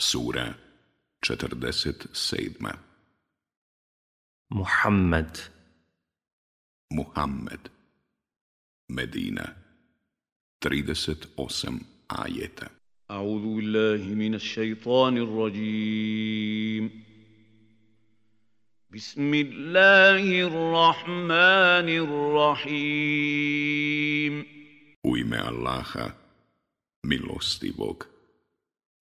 Sura 47. Muhammed, Muhammed Medina 38 ajeta أعوذ بالله من الشيطان الرجيم بسم الله الرحمن الرحيم U ime Allaha, milostivog,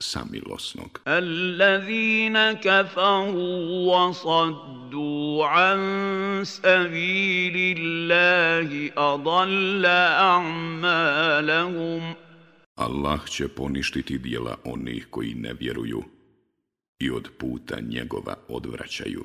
samilosnog. Allazina kafaru wa saddu an sabilillahi adalla a'malahum. Allah će poništiti dijela onih koji ne vjeruju i od puta njegova odvraćaju.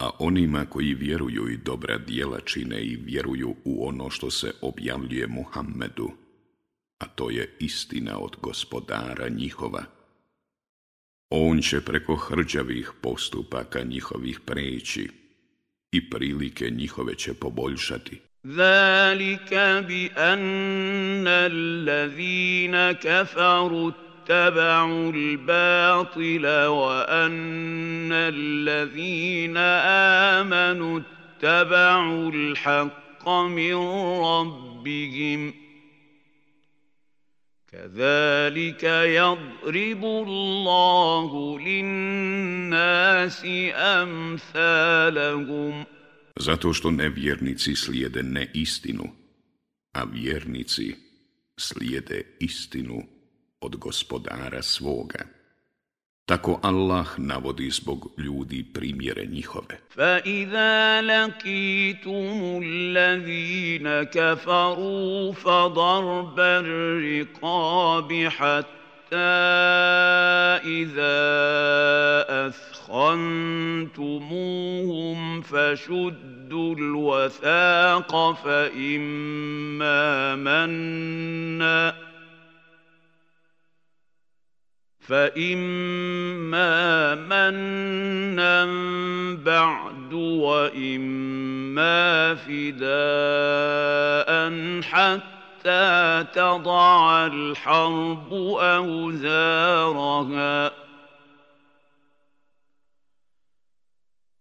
A onima koji vjeruju i dobra dijela čine i vjeruju u ono što se objavljuje Muhammedu, a to je istina od gospodara njihova. On će preko hrđavih postupaka njihovih preći i prilike njihove će poboljšati. ذلك بأن الذين كفروا اتبعوا الباطل وأن الذين آمنوا اتبعوا الحق من ربهم. كذلك يضرب الله للناس أمثالهم. Zato što nevjernici slijede neistinu, a vjernici slijede istinu. Od gospodara svoga. Tako Allah navodi zbog ljudi primjere njihove. فإذا لقيتم الذين كفروا فضرب الرقاب حتى إذا أثخنتموهم فشدوا الوثاق فإما منا فإما منا بعد وإما فداء حتى تضع الحرب أوزارها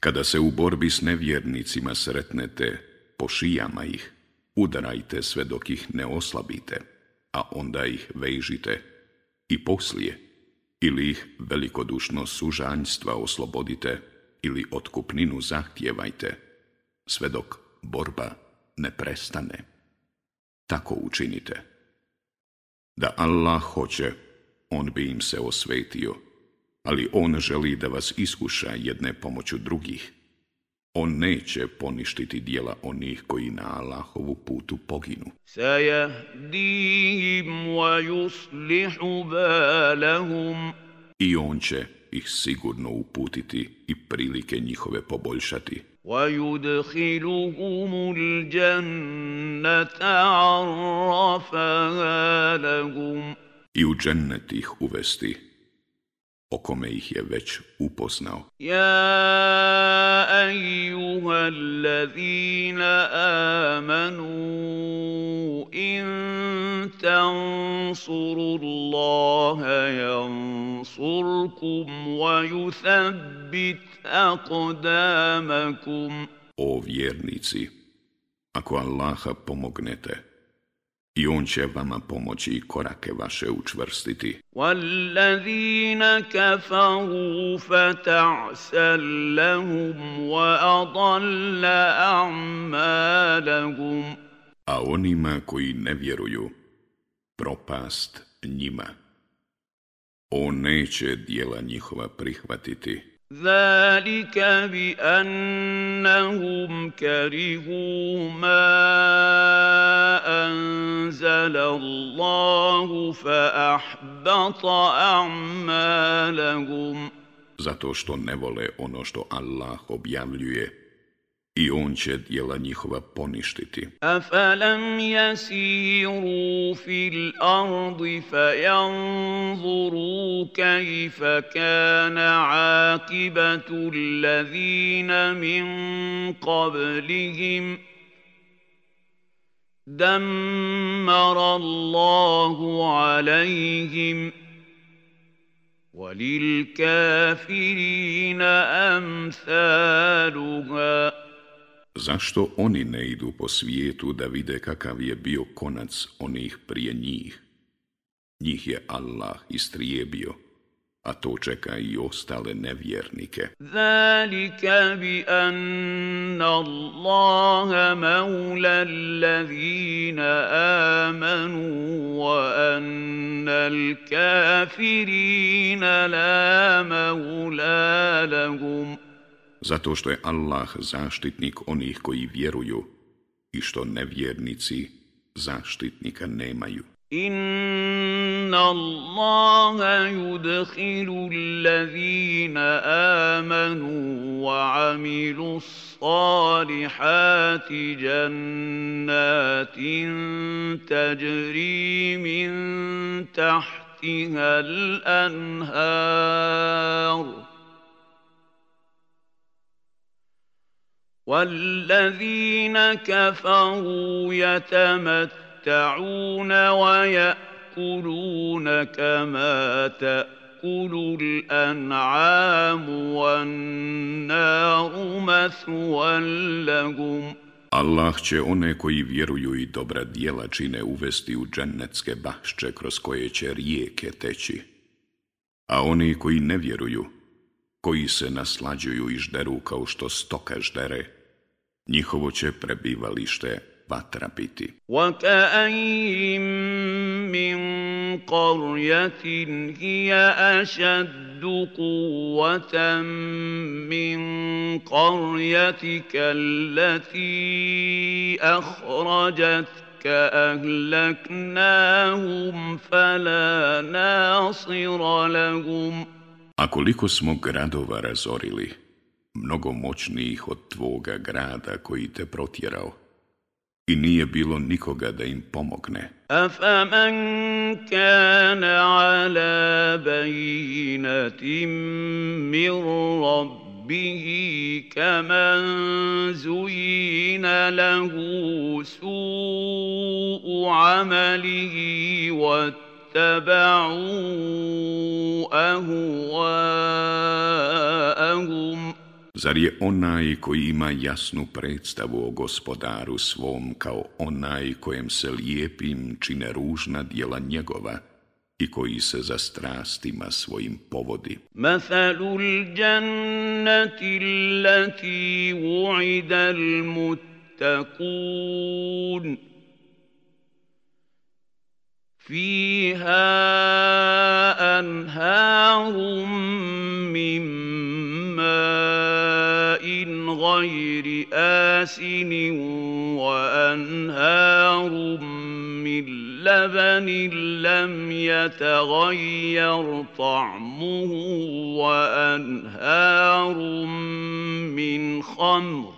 Kada se u borbi s nevjernicima sretnete, po šijama ih, udarajte sve dok ih ne oslabite, a onda ih vežite i poslije, ili ih velikodušno sužanjstva oslobodite, ili otkupninu zahtjevajte, sve dok borba ne prestane. Tako učinite. Da Allah hoće, on bi im se osvetio, ali on želi da vas iskuša jedne pomoću drugih. On neće poništiti dijela onih koji na Allahovu putu poginu. سيهديهم ويصلح بالهم I on će ih sigurno uputiti i prilike njihove poboljšati. ويدخلهم الجنة عرفها لهم I u džennet ih uvesti, o kome ih je već upoznao. Ja ejuha allazina amanu in tansuru Allahe jansurkum wa yuthabbit akodamakum. O vjernici, ako Allaha pomognete, I on će vama pomoći i korake vaše učvrstiti. والذين كفروا فتعسا لهم وأضل أعمالهم A onima koji ne vjeruju, propast njima. On neće dijela njihova prihvatiti. ذلك بأنهم كرهوا ما أنزل الله فأحبط أعمالهم Zato što ne vole ono što Allah objavljuje i on će djela njihova poništiti. أفلم يسيروا في الأرض فينظروا كيف كان عاقبة الذين من قبلهم دمر الله عليهم وللكافرين أمثالها Zašto oni ne idu po svijetu da vide kakav je bio konac onih prije njih? Njih je Allah istrijebio, a to čeka i ostale nevjernike. Zalika bi anna Allaha maula allazina amanu wa anna al-kafirina la maula lahum. Zato što je Allah zaštitnik onih koji vjeruju i što nevjernici zaštitnika nemaju. In إن الله يدخل الذين آمنوا وعملوا الصالحات جنات تجري من تحتها الأنهار والذين كفروا يتمتعون ويأكلون كما تأكل الأنعام والنار مثوى لهم Allah će one koji vjeruju i dobra dijela čine uvesti u džennetske bašče kroz koje će rijeke teći. A oni koji ne vjeruju, koji se naslađuju i žderu kao što stoka ždere, njihovo će prebivalište vatra biti. من قرية هي أشد قوة من قريتك التي أخرجتك أهلكناهم فلا ناصر لهم A koliko smo gradova razorili, mnogo moćnijih od tvoga grada koji te protjerao, i nije bilo nikoga da im pomogne. أفمن كان على بينة من ربه كمن زين له سوء عمله واتبعوا أهواءهم Zar je onaj koji ima jasnu predstavu o gospodaru svom kao onaj kojem se lijepim čine ružna djela njegova i koji se za strastima svojim povodi? Mathalu ljannati lati uida muttaqun Fiha anharum min غير آسن وأنهار من لبن لم يتغير طعمه وأنهار من خمر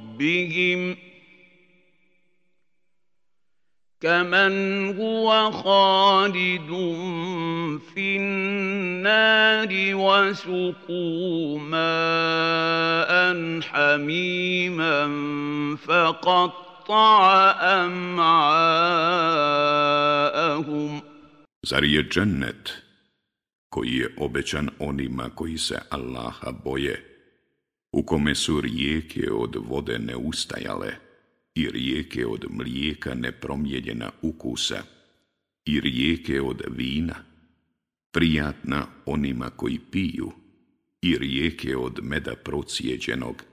بهم كمن هو خالد في النار وسقوا ماء حميما فقطع أمعاءهم زري الجنة koji je obećan onima koji se Allaha boje. U kome su rijeke od vode neustajale, i rijeke od mlijeka nepromjeljena ukusa i rijeke od vina, prijatna onima koji piju i rijeke od meda procijeđenog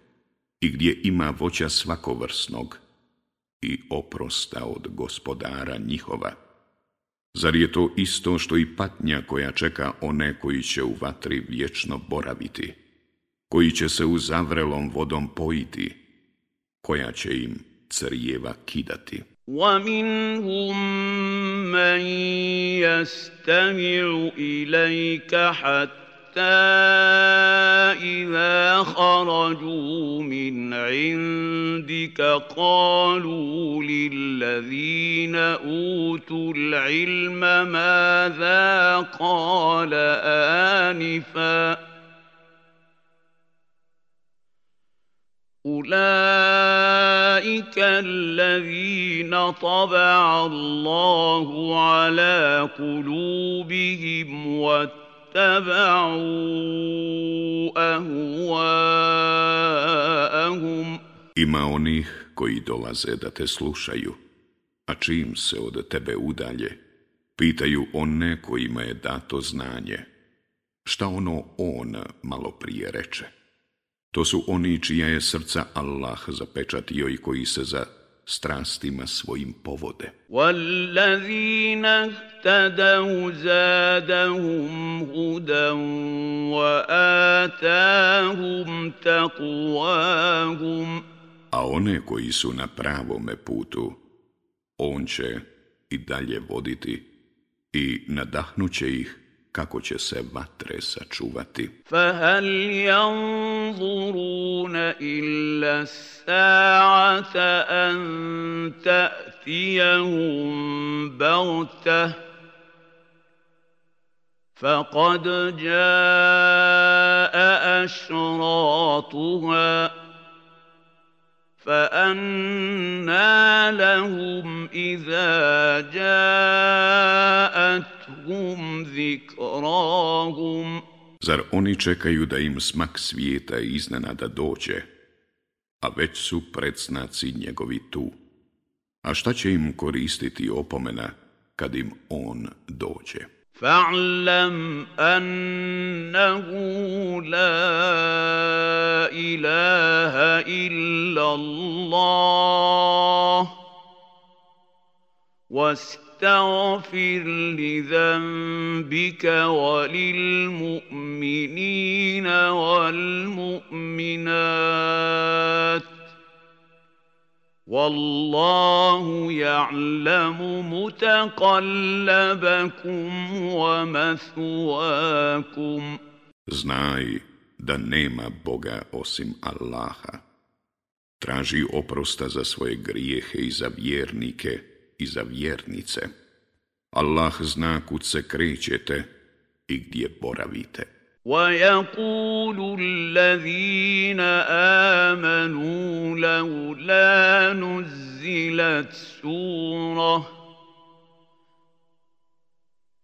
i gdje ima voća svakovrsnog i oprosta od gospodara njihova. Zar je to isto što i patnja koja čeka one koji će u vatri vječno boraviti, koji će se u zavrelom vodom pojiti, koja će im crijeva kidati. ومنهم من يستمع إليك حتى إذا خرجوا من عندك قالوا للذين أوتوا العلم ماذا قال آنفاً أولئك الذين طبع الله على قلوبهم واتبعوا أهواءهم Ima onih koji dolaze da te slušaju, a čim se od tebe udalje, pitaju one kojima je dato znanje. Šta ono on malo prije reče? To su oni čija je srca Allah zapečatio i koji se za strastima svojim povode. وَالَّذِينَ اهْتَدَوْا زَادَهُمْ هُدًى وَآتَاهُمْ تَقْوَاهُمْ A one koji su na pravome putu, on će i dalje voditi i nadahnuće ih kako će se vatre sačuvati. فَهَلْ يَنظُرُونَ إِلَّا السَّاعَةَ أَن تَأْتِيَهُم بَغْتَةً فَقَدْ جَاءَ أَشْرَاطُهَا فأنا لهم إذا جاءتهم ذكراهم Zar oni čekaju da im smak svijeta iznenada dođe, a već su predsnaci njegovi tu? A šta će im koristiti opomena kad im on dođe? فاعلم انه لا اله الا الله واستغفر لذنبك وللمؤمنين والمؤمنات والله يعلم متقلبكم ومثواكم Znaj da nema Boga osim Allaha. Traži oprosta za svoje grijehe i za vjernike i za vjernice. Allah zna kud se krećete i gdje boravite. ويقول الذين آمنوا لولا نزلت سورة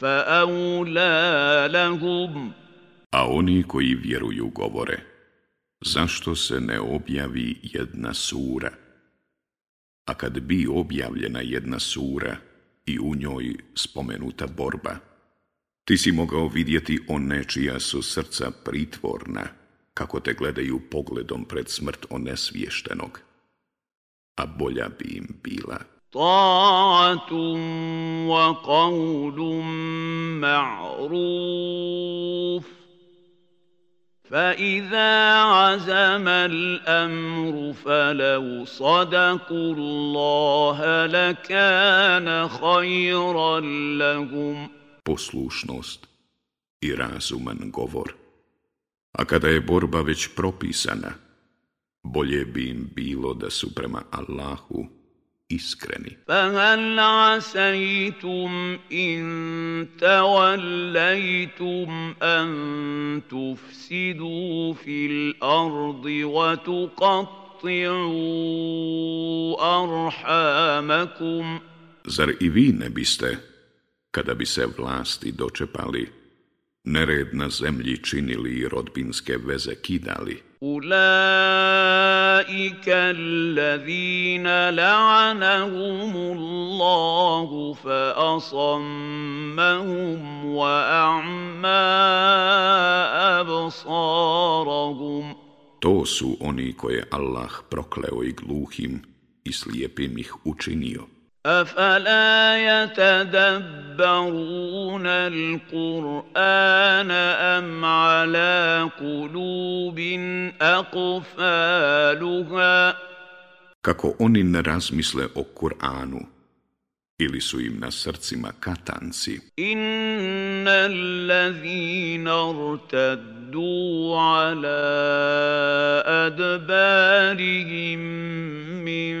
فأولى لهم ۖ A oni koji vjeruju govore, zašto se ne objavi jedna sura? A kad bi objavljena jedna sura i u njoj spomenuta borba, ti si mogao vidjeti one čija su srca pritvorna, kako te gledaju pogledom pred smrt onesviještenog. a bolja bi im bila. طاعة وقول معروف فإذا عزم الأمر فلو صدقوا الله لكان خيرا لهم Poslušnost i razuman govor. A kada je borba već propisana, bolje bi im bilo da su prema Allahu iskreni. فهل عسيتم إن توليتم أن تفسدوا في الأرض وتقطعوا أرحامكم Zar i vi ne biste, kada bi se vlasti dočepali, nered na zemlji činili i rodbinske veze kidali. Ulaika allazina la'anahumullahu fa asammahum wa a'ma absarahum. To su oni koje Allah prokleo i gluhim i slijepim ih učinio. أفلا يتدبرون القرآن أم على قلوب أقفالها Kako oni ne razmisle o Kur'anu, ili su im na srcima katanci, إن الذين ارتدوا على أدبارهم من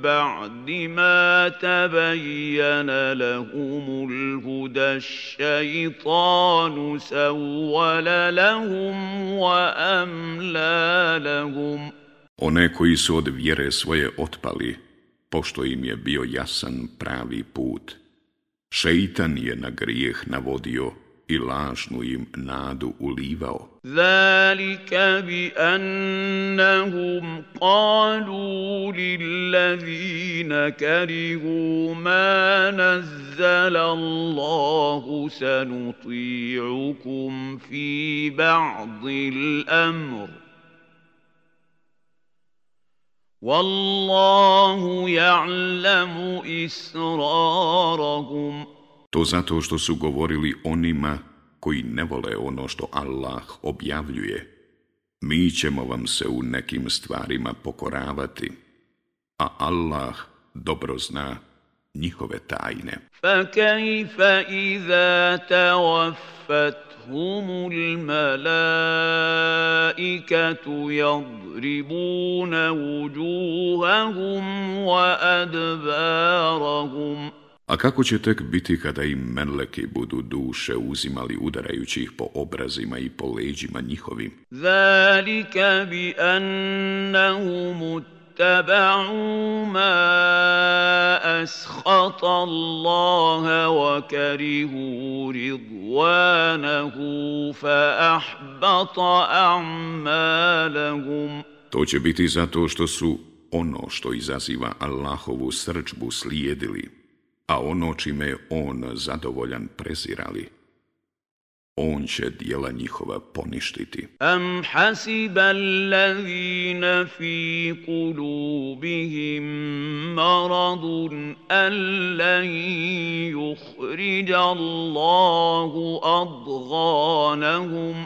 بعد ما تبين لهم الهدى الشيطان سول لهم وأملى لهم one koji su od vjere svoje otpali, pošto im je bio jasan pravi put. Šeitan je na grijeh navodio i lažnu im nadu ulivao. Zalika bi annahum qalu lillazina karihu ma nazzala Allahu sanuti'ukum fi ba'di l-amr. والله يعلم ۖ To zato što su govorili onima koji ne vole ono što Allah objavljuje. Mi ćemo vam se u nekim stvarima pokoravati, a Allah dobro zna njihove tajne. فكيف إذا توفتهم الملائكة يضربون وجوههم وأدبارهم A kako će tek biti kada im meleki budu duše uzimali udarajući ih po obrazima i po leđima njihovim? ذلك بأنهم اتبعوا ما أسخط الله وكرهوا رضوانه فأحبط أعمالهم To će biti zato što su ono što izaziva Allahovu srđbu slijedili, a ono čime je on zadovoljan prezirali, on će dijela njihova poništiti. Am hasiba allazina fi kulubihim maradun allan juhriđa Allahu adganahum.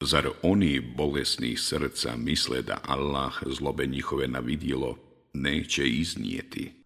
Zar oni bolesni srca misle da Allah zlobe njihove navidjelo neće iznijeti?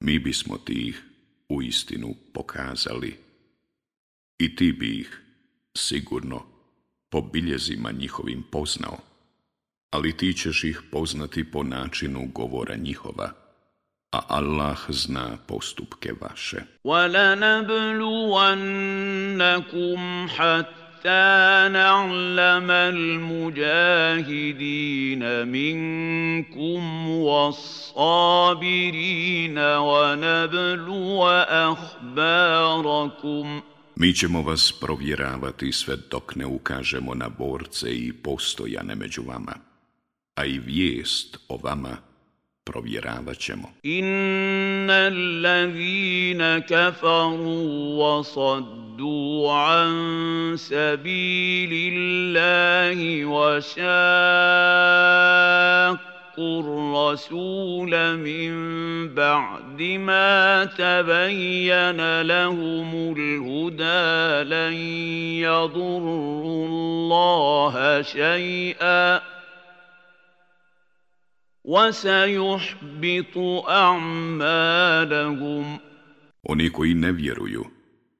mi bismo ti ih u istinu pokazali. I ti bi ih, sigurno, po biljezima njihovim poznao. Ali ti ćeš ih poznati po načinu govora njihova, a Allah zna postupke vaše. ولنبلونكم حتى حتى نعلم المجاهدين منكم والصابرين ونبلو أخباركم Mi ćemo vas provjeravati sve dok ne ukažemo na borce i postojane među vama, a i vijest o vama provjeravat ćemo. Inna allazina kafaru wa saddu an sabili Allahi wa šak الرسول من بعد ما تبين لهم الهدى لن يضروا الله شيئا وَسَيُحْبِطُ أَعْمَالَهُمْ Oni koji ne vjeruju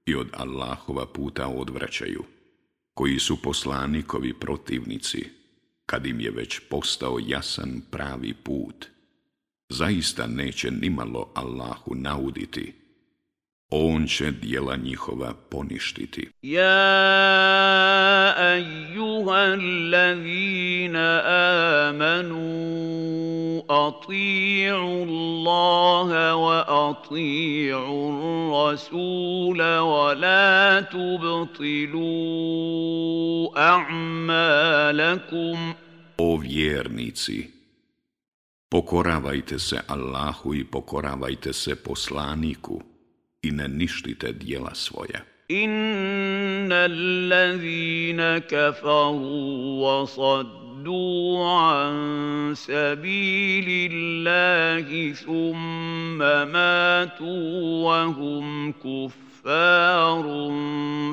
i od Allahova puta odvraćaju, koji su poslanikovi protivnici, kad im je već postao jasan pravi put, zaista neće nimalo Allahu nauditi, on će dijela njihova poništiti. Ja ayyuhallazina amanu ati'u Allaha wa ati'u rasula wa la tubtilu a'malakum. O vjernici, pokoravajte se Allahu i pokoravajte se poslaniku i ne ništite dijela svoja. Inna allazina kafaru wa saddu an sabilillahi thumma matu wa hum kuffarun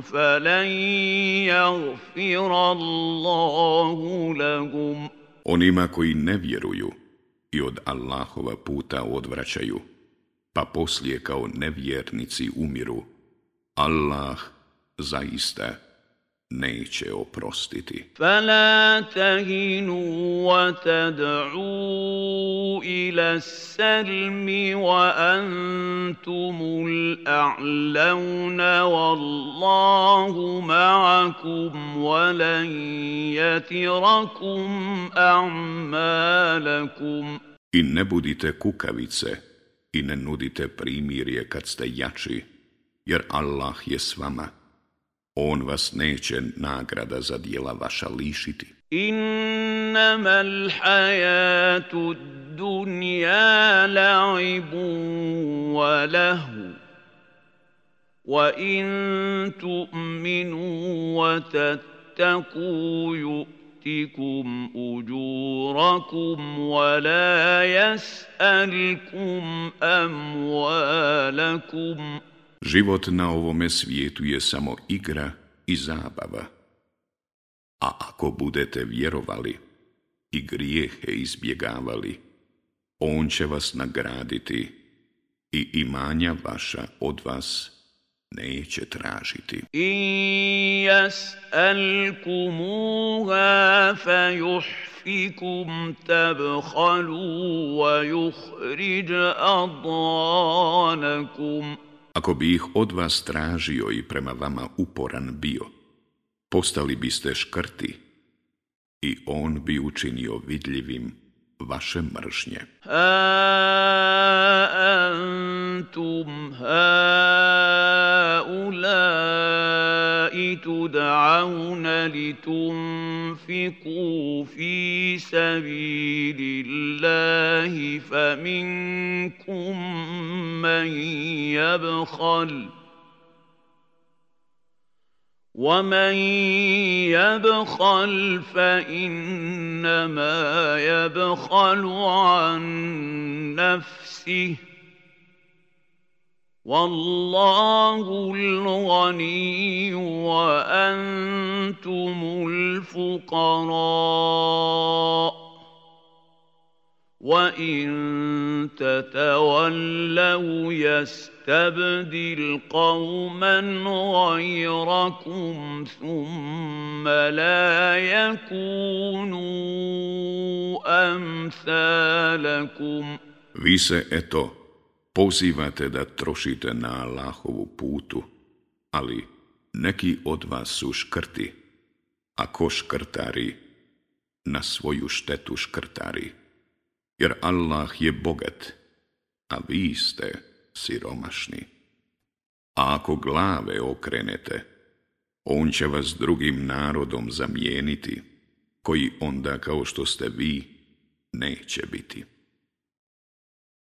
falan yaghfira Allahu lahum. Onima koji ne vjeruju i od Allahova puta odvraćaju, pa poslije kao nevjernici umiru, Allah zaista neće oprostiti. Fala tahinu wa tad'u ila salmi wa antumul a'launa wallahu ma'akum wa lan yatirakum a'malakum. I ne budite kukavice, i ne nudite primirje kad ste jači, jer Allah je s vama. On vas neće nagrada za dijela vaša lišiti. Innama l'hajatu dunja la'ibu wa lahu. Wa in tu'minu wa tattaku يؤتكم أجوركم ولا يسألكم أموالكم Život na ovome svijetu je samo igra i zabava. A ako budete vjerovali i grijehe izbjegavali, On će vas nagraditi i imanja vaša od vas neće tražiti. In jas'alkumuha fajuhfikum tabhalu wa yuhrij adanakum. Ako bi ih od vas tražio i prema vama uporan bio, postali biste škrti i on bi učinio vidljivim vaše mržnje. Ha antum تدعون لتنفقوا في سبيل الله فمنكم من يبخل ومن يبخل فإنما يبخل عن نفسه والله الغني وأنتم الفقراء. وإن تتولوا يستبدل قوما غيركم ثم لا يكونوا أمثالكم. Vi se Pozivate da trošite na Allahovu putu, ali neki od vas su škrti, a ko škrtari, na svoju štetu škrtari. Jer Allah je bogat, a vi ste siromašni. A ako glave okrenete, on će vas drugim narodom zamijeniti, koji onda kao što ste vi, neće biti.